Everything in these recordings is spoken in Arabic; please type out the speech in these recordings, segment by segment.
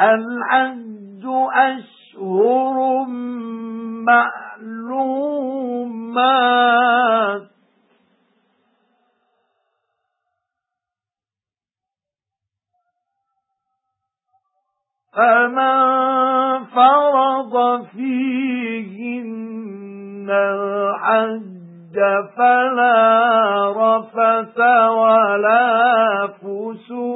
الحج أشهر معلومات فمن فرض فيهن الحج فلا رفث ولا فسوق.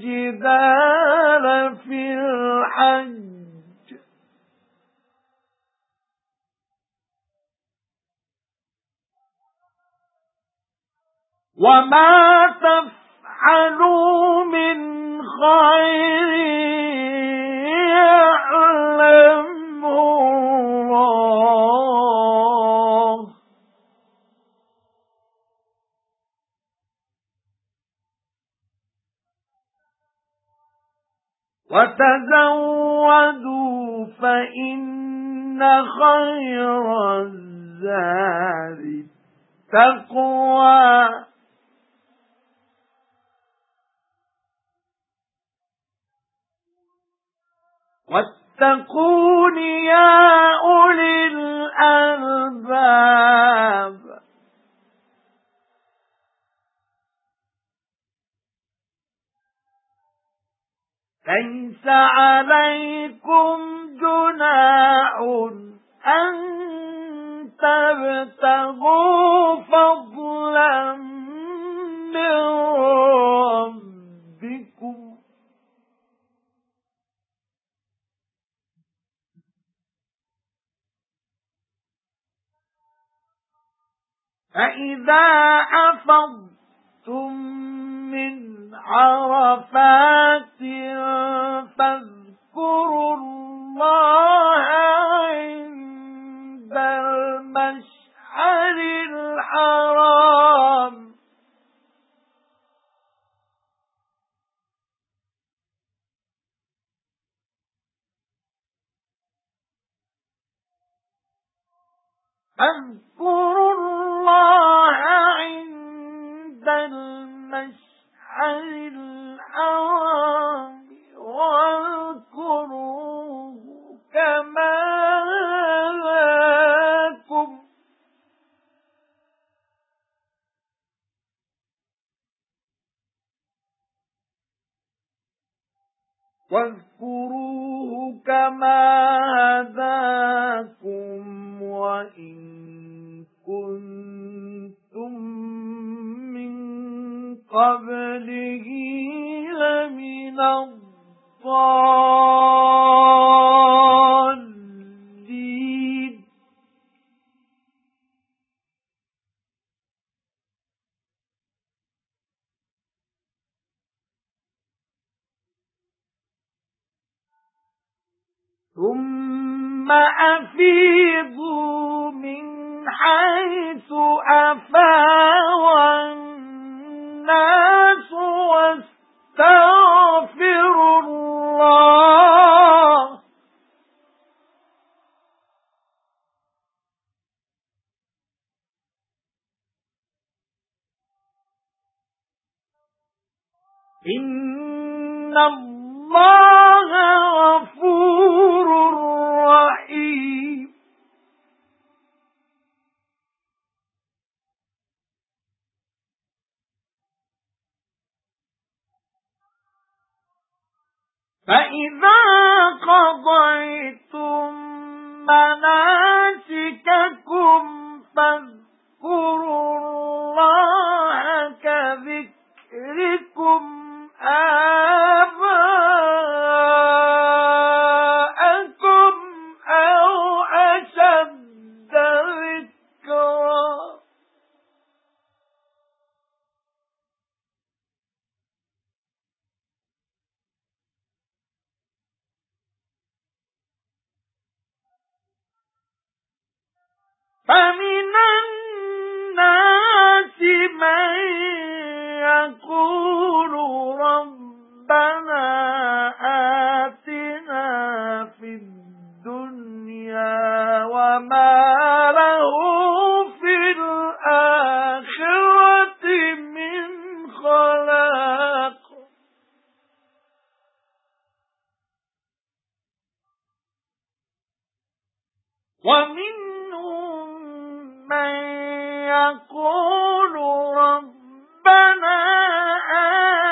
ولا جدال في الحج. وما تفعلوا من خير يعلمه وتزودوا فإن خير الزاد التقوى. واتقون يا أولي الألباب. ليس عليكم جناح أن تبتغوا فضلا من فَإِذَا أَفَضْتُم مِّنْ عَرَفَاتٍ فَاذْكُرُوا اللَّهَ عِندَ الْمَشْعَرِ الْحَرَامِ. اذكروا المشعر واذكروه كما واذكروه كما هداكم وإن كنتم الضَّالِّينَ. ثُمَّ أَفِيضُوا مِنْ حَيْثُ أَفَاضَ النَّاسُ. وَاسْتَغْفِرُوا اللَّهَ. إِنَّ اللَّهَ غَفُورٌ فَإِذَا قَضَيْتُم مَّنَاسِكَكُمْ فَاذْكُرُوا اللَّهَ كَذِكْرِكُمْ فَمِنَ النَّاسِ مَن يَقُولُ رَبَّنَا آتِنَا فِي الدُّنْيَا وَمَا لَهُ فِي الْآخِرَةِ مِنْ خَلَاقٍ. وَمِنْ يَقُولُ رَبَّنَا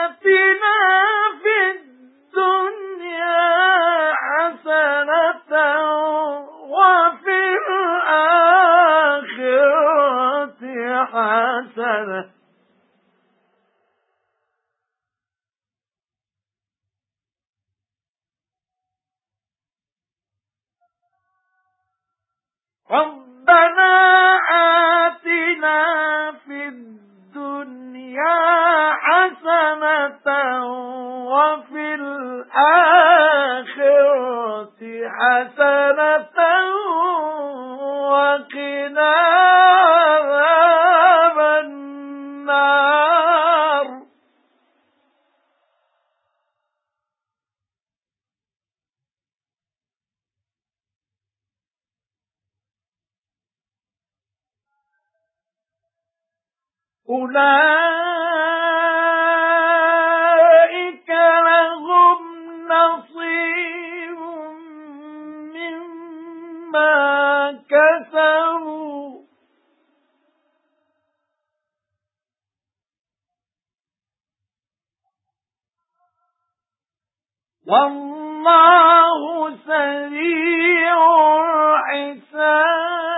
آتِنَا فِي الدُّنْيَا حَسَنَةً وَفِي الْآخِرَةِ حَسَنَةً. رَبَّنَا وَقِنَا أُولَئِكَ وَاللَّهُ سَرِيعُ الْحِسَابِ.